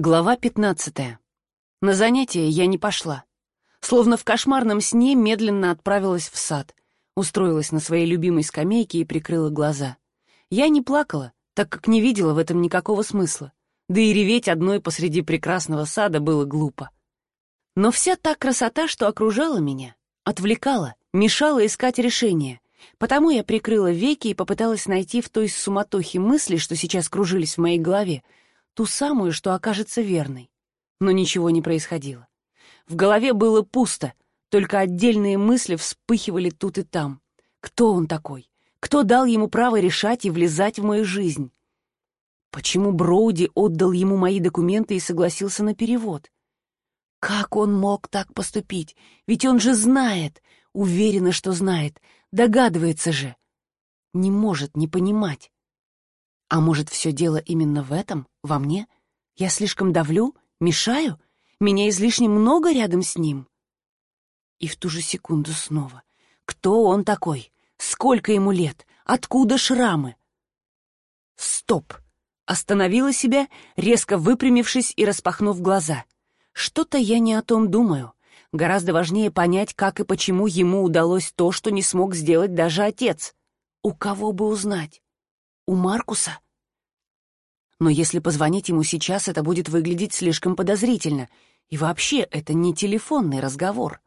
Глава 15. На занятие я не пошла. Словно в кошмарном сне медленно отправилась в сад, устроилась на своей любимой скамейке и прикрыла глаза. Я не плакала, так как не видела в этом никакого смысла. Да и реветь одной посреди прекрасного сада было глупо. Но вся та красота, что окружала меня, отвлекала, мешала искать решение. Потому я прикрыла веки и попыталась найти в той суматохе мысли, что сейчас кружились в моей голове, ту самую, что окажется верной. Но ничего не происходило. В голове было пусто, только отдельные мысли вспыхивали тут и там. Кто он такой? Кто дал ему право решать и влезать в мою жизнь? Почему Броуди отдал ему мои документы и согласился на перевод? Как он мог так поступить? Ведь он же знает, уверена, что знает, догадывается же. Не может не понимать. А может, все дело именно в этом, во мне? Я слишком давлю, мешаю? Меня излишне много рядом с ним? И в ту же секунду снова. Кто он такой? Сколько ему лет? Откуда шрамы? Стоп! Остановила себя, резко выпрямившись и распахнув глаза. Что-то я не о том думаю. Гораздо важнее понять, как и почему ему удалось то, что не смог сделать даже отец. У кого бы узнать? У Маркуса? Но если позвонить ему сейчас, это будет выглядеть слишком подозрительно. И вообще, это не телефонный разговор.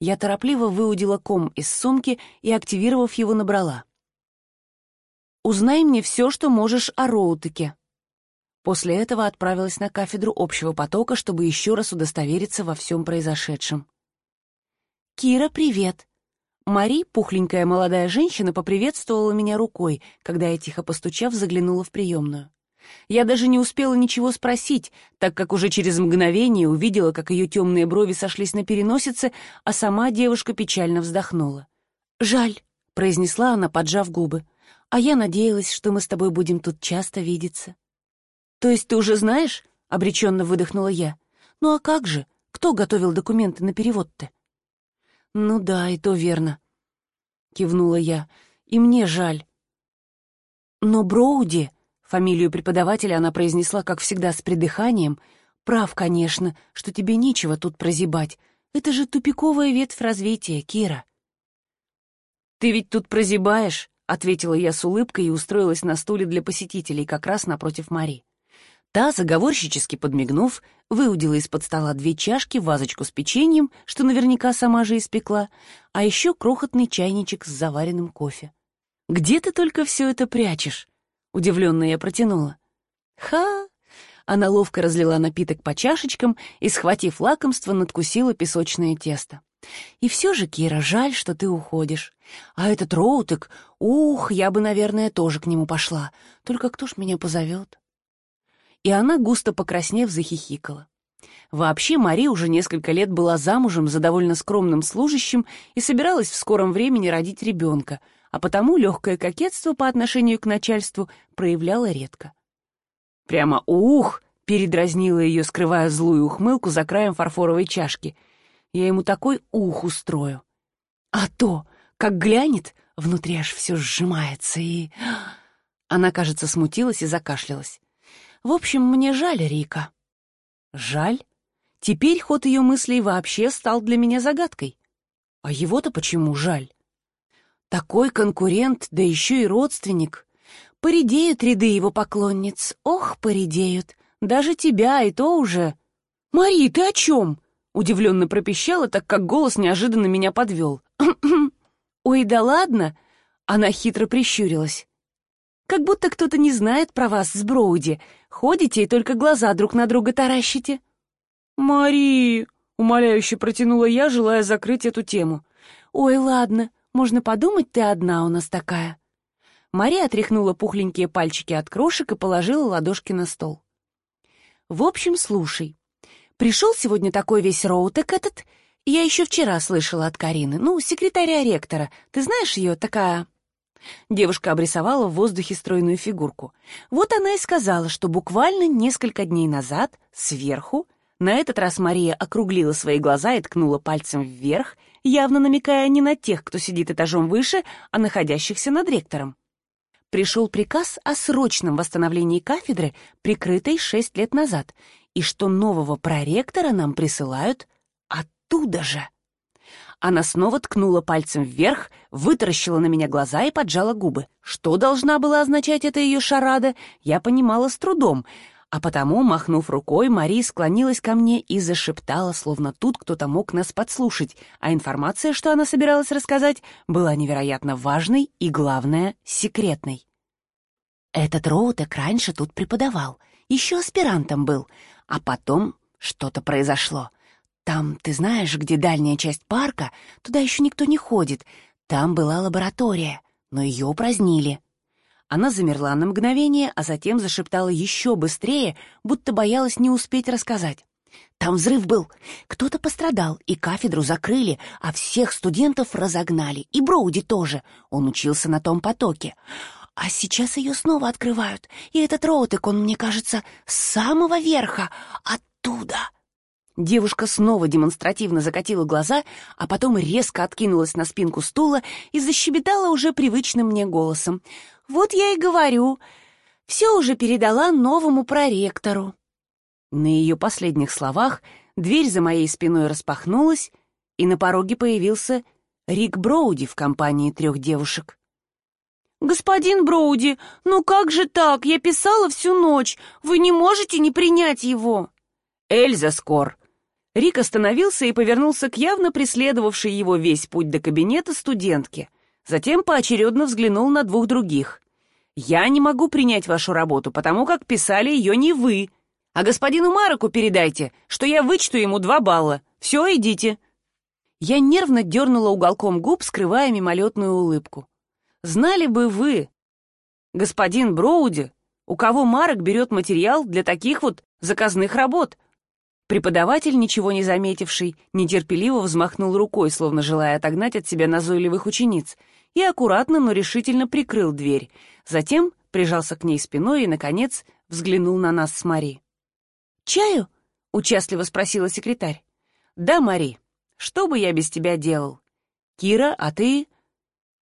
Я торопливо выудила ком из сумки и, активировав его, набрала. «Узнай мне все, что можешь о Роутеке». После этого отправилась на кафедру общего потока, чтобы еще раз удостовериться во всем произошедшем. «Кира, привет!» Мари, пухленькая молодая женщина, поприветствовала меня рукой, когда я, тихо постучав, заглянула в приемную. Я даже не успела ничего спросить, так как уже через мгновение увидела, как ее темные брови сошлись на переносице, а сама девушка печально вздохнула. «Жаль», — произнесла она, поджав губы, «а я надеялась, что мы с тобой будем тут часто видеться». «То есть ты уже знаешь?» — обреченно выдохнула я. «Ну а как же? Кто готовил документы на перевод-то?» «Ну да, и то верно», — кивнула я. «И мне жаль». «Но Броуди...» — фамилию преподавателя она произнесла, как всегда, с придыханием. «Прав, конечно, что тебе нечего тут прозябать. Это же тупиковая ветвь развития, Кира». «Ты ведь тут прозябаешь?» — ответила я с улыбкой и устроилась на стуле для посетителей, как раз напротив Мари. Та, заговорщически подмигнув, выудила из-под стола две чашки, вазочку с печеньем, что наверняка сама же испекла, а еще крохотный чайничек с заваренным кофе. «Где ты только все это прячешь?» — удивленно я протянула. «Ха!» Она ловко разлила напиток по чашечкам и, схватив лакомство, надкусила песочное тесто. «И все же, Кира, жаль, что ты уходишь. А этот Роутек, ух, я бы, наверное, тоже к нему пошла. Только кто ж меня позовет?» И она, густо покраснев, захихикала. Вообще, Мари уже несколько лет была замужем за довольно скромным служащим и собиралась в скором времени родить ребенка, а потому легкое кокетство по отношению к начальству проявляла редко. «Прямо ух!» — передразнила ее, скрывая злую ухмылку за краем фарфоровой чашки. «Я ему такой ух устрою!» «А то, как глянет, внутри аж все сжимается и...» Она, кажется, смутилась и закашлялась. В общем, мне жаль Рика. Жаль? Теперь ход ее мыслей вообще стал для меня загадкой. А его-то почему жаль? Такой конкурент, да еще и родственник. Поредеют ряды его поклонниц. Ох, поредеют. Даже тебя и то уже. «Мари, ты о чем?» Удивленно пропищала, так как голос неожиданно меня подвел. «Ой, да ладно!» Она хитро прищурилась. Как будто кто-то не знает про вас с Броуди. Ходите и только глаза друг на друга таращите». «Мари!» — умоляюще протянула я, желая закрыть эту тему. «Ой, ладно, можно подумать, ты одна у нас такая». Мария отряхнула пухленькие пальчики от крошек и положила ладошки на стол. «В общем, слушай. Пришел сегодня такой весь роутек этот. Я еще вчера слышала от Карины. Ну, секретаря ректора. Ты знаешь ее? Такая Девушка обрисовала в воздухе стройную фигурку. Вот она и сказала, что буквально несколько дней назад, сверху, на этот раз Мария округлила свои глаза и ткнула пальцем вверх, явно намекая не на тех, кто сидит этажом выше, а находящихся над ректором. пришел приказ о срочном восстановлении кафедры, прикрытой шесть лет назад, и что нового проректора нам присылают оттуда же. Она снова ткнула пальцем вверх, вытаращила на меня глаза и поджала губы. Что должна была означать эта ее шарада, я понимала с трудом, а потому, махнув рукой, Мари склонилась ко мне и зашептала, словно тут кто-то мог нас подслушать, а информация, что она собиралась рассказать, была невероятно важной и, главное, секретной. Этот Роутек раньше тут преподавал, еще аспирантом был, а потом что-то произошло. Там, ты знаешь, где дальняя часть парка, туда еще никто не ходит. Там была лаборатория, но ее упразднили. Она замерла на мгновение, а затем зашептала еще быстрее, будто боялась не успеть рассказать. Там взрыв был. Кто-то пострадал, и кафедру закрыли, а всех студентов разогнали. И Броуди тоже. Он учился на том потоке. А сейчас ее снова открывают. И этот Роутек, он, мне кажется, с самого верха, оттуда. Девушка снова демонстративно закатила глаза, а потом резко откинулась на спинку стула и защебетала уже привычным мне голосом. «Вот я и говорю, все уже передала новому проректору». На ее последних словах дверь за моей спиной распахнулась, и на пороге появился Рик Броуди в компании трех девушек. «Господин Броуди, ну как же так? Я писала всю ночь. Вы не можете не принять его?» «Эльза Скор», Рик остановился и повернулся к явно преследовавшей его весь путь до кабинета студентке. Затем поочередно взглянул на двух других. «Я не могу принять вашу работу, потому как писали ее не вы. А господину Мароку передайте, что я вычту ему два балла. Все, идите». Я нервно дернула уголком губ, скрывая мимолетную улыбку. «Знали бы вы, господин Броуди, у кого Марок берет материал для таких вот заказных работ?» Преподаватель, ничего не заметивший, нетерпеливо взмахнул рукой, словно желая отогнать от себя назойливых учениц, и аккуратно, но решительно прикрыл дверь. Затем прижался к ней спиной и, наконец, взглянул на нас с Мари. «Чаю?» — участливо спросила секретарь. «Да, Мари. Что бы я без тебя делал? Кира, а ты...»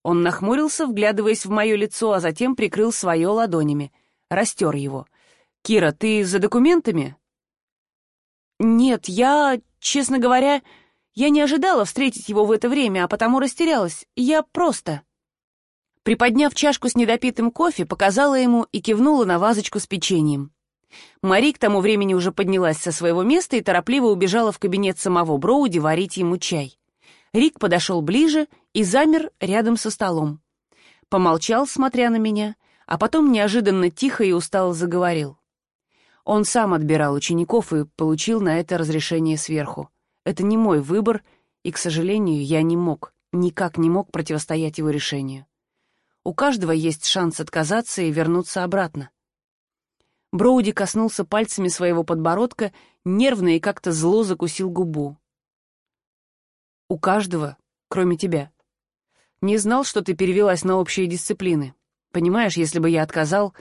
Он нахмурился, вглядываясь в мое лицо, а затем прикрыл свое ладонями. Растер его. «Кира, ты за документами?» «Нет, я, честно говоря, я не ожидала встретить его в это время, а потому растерялась. Я просто...» Приподняв чашку с недопитым кофе, показала ему и кивнула на вазочку с печеньем. Мари к тому времени уже поднялась со своего места и торопливо убежала в кабинет самого Броуди варить ему чай. Рик подошел ближе и замер рядом со столом. Помолчал, смотря на меня, а потом неожиданно тихо и устало заговорил. Он сам отбирал учеников и получил на это разрешение сверху. Это не мой выбор, и, к сожалению, я не мог, никак не мог противостоять его решению. У каждого есть шанс отказаться и вернуться обратно. Броуди коснулся пальцами своего подбородка, нервно и как-то зло закусил губу. «У каждого, кроме тебя. Не знал, что ты перевелась на общие дисциплины. Понимаешь, если бы я отказал,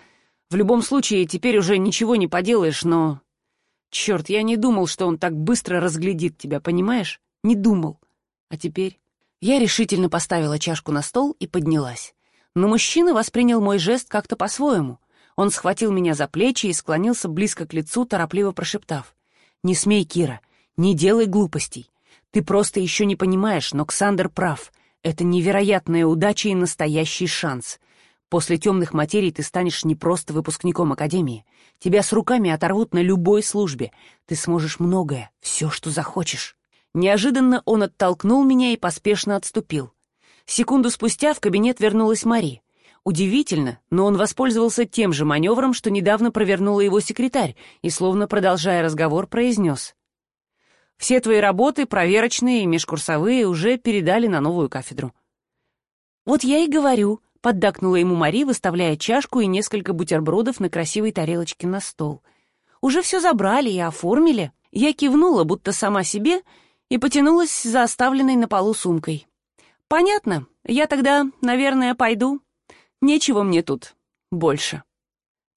в любом случае, теперь уже ничего не поделаешь, но... Черт, я не думал, что он так быстро разглядит тебя, понимаешь? Не думал. А теперь... Я решительно поставила чашку на стол и поднялась. Но мужчина воспринял мой жест как-то по-своему. Он схватил меня за плечи и склонился близко к лицу, торопливо прошептав. «Не смей, Кира, не делай глупостей. Ты просто еще не понимаешь, но Ксандр прав. Это невероятная удача и настоящий шанс. После темных материй ты станешь не просто выпускником Академии. Тебя с руками оторвут на любой службе. Ты сможешь многое, все, что захочешь. Неожиданно он оттолкнул меня и поспешно отступил. Секунду спустя в кабинет вернулась Мари. Удивительно, но он воспользовался тем же маневром, что недавно провернула его секретарь, и, словно продолжая разговор, произнес. «Все твои работы, проверочные и межкурсовые, уже передали на новую кафедру». «Вот я и говорю», Поддакнула ему Мари, выставляя чашку и несколько бутербродов на красивой тарелочке на стол. «Уже все забрали и оформили». Я кивнула, будто сама себе, и потянулась за оставленной на полу сумкой. «Понятно. Я тогда, наверное, пойду. Нечего мне тут. Больше».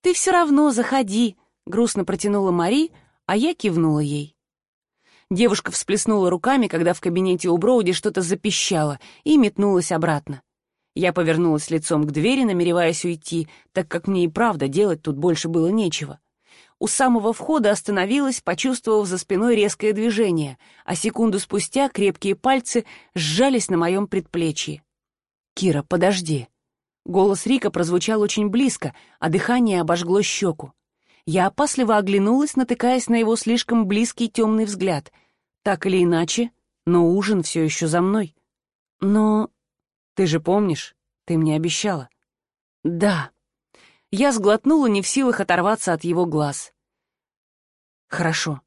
«Ты все равно заходи», — грустно протянула Мари, а я кивнула ей. Девушка всплеснула руками, когда в кабинете у Броуди что-то запищало, и метнулась обратно. Я повернулась лицом к двери, намереваясь уйти, так как мне и правда делать тут больше было нечего. У самого входа остановилась, почувствовав за спиной резкое движение, а секунду спустя крепкие пальцы сжались на моем предплечье. «Кира, подожди!» Голос Рика прозвучал очень близко, а дыхание обожгло щеку. Я опасливо оглянулась, натыкаясь на его слишком близкий темный взгляд. Так или иначе, но ужин все еще за мной. Но... Ты же помнишь, ты мне обещала. Да. Я сглотнула, не в силах оторваться от его глаз. Хорошо.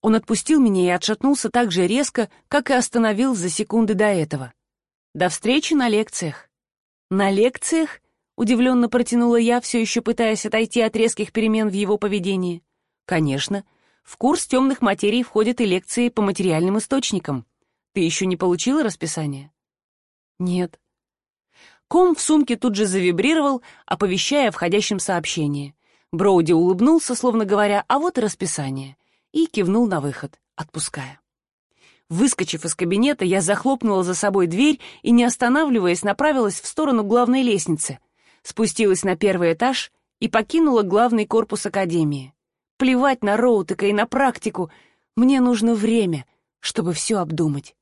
Он отпустил меня и отшатнулся так же резко, как и остановил за секунды до этого. До встречи на лекциях. На лекциях? Удивленно протянула я, все еще пытаясь отойти от резких перемен в его поведении. Конечно. В курс темных материй входят и лекции по материальным источникам. Ты еще не получила расписание? Нет. Ком в сумке тут же завибрировал, оповещая о входящем сообщении. Броуди улыбнулся, словно говоря, а вот и расписание, и кивнул на выход, отпуская. Выскочив из кабинета, я захлопнула за собой дверь и, не останавливаясь, направилась в сторону главной лестницы, спустилась на первый этаж и покинула главный корпус академии. Плевать на Роутека и на практику, мне нужно время, чтобы все обдумать.